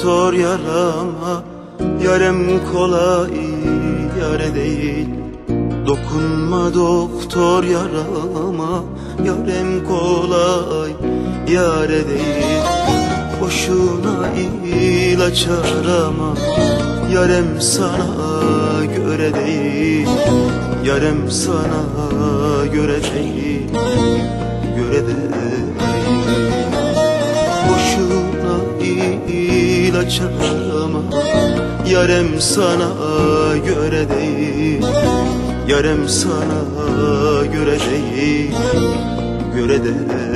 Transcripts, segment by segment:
doktor yarama Yarem kolay yare değil. Dokunma doktor yarama Yarem kolay yare değil. Boşuna ilaç arama Yarem sana göre değil. Yarem sana göre değil Göre değil ilaç arama Yarem sana göre değil. Yarem sana göre değil. Göre değil.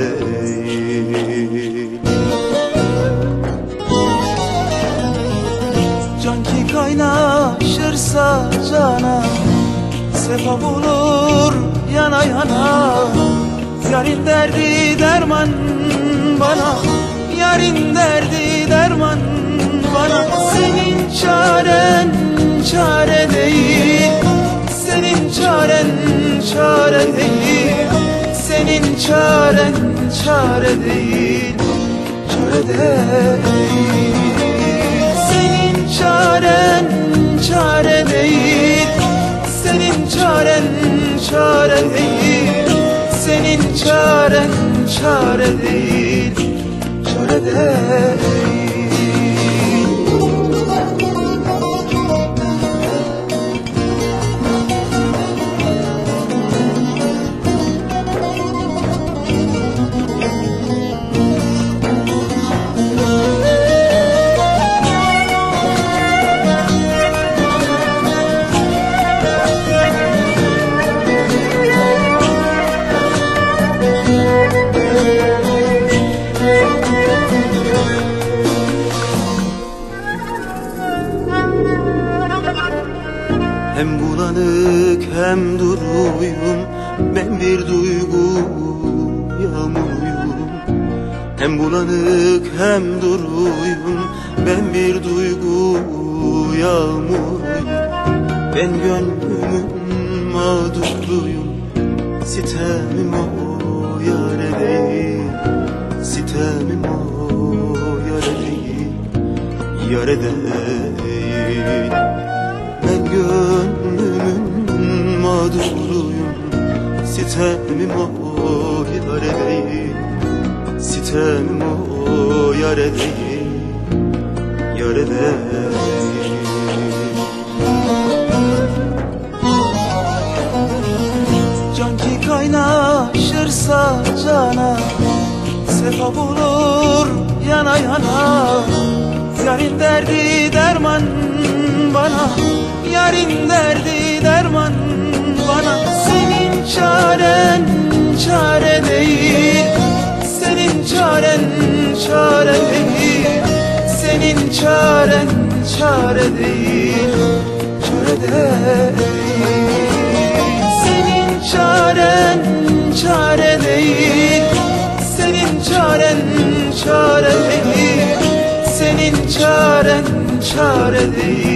Can ki kaynaşırsa cana Sefa bulur yana yana Yarın derdi derman bana Yarın derdi derman değil Senin çaren çare değil Çare değil. Senin çaren çare değil Senin çaren çare değil Senin çaren çare değil Çare değil Hem bulanık hem duruyum Ben bir duygu yağmuruyum Hem bulanık hem duruyum Ben bir duygu yağmuruyum Ben gönlümün mağduruyum Sitemim o yare değil Sitemim o yare değil Yare değil. Ben gönlümün mağduruyum Sitemim o yare değil. Sitemim o yare değil. Yare değil. Can ki kaynaşırsa cana Sefa bulur yana yana. Yarın derdi derman bana Yarın derdi derman çaren çare değil Çare değil. Senin çaren çare değil. Senin çaren çare değil. Senin çaren çare değil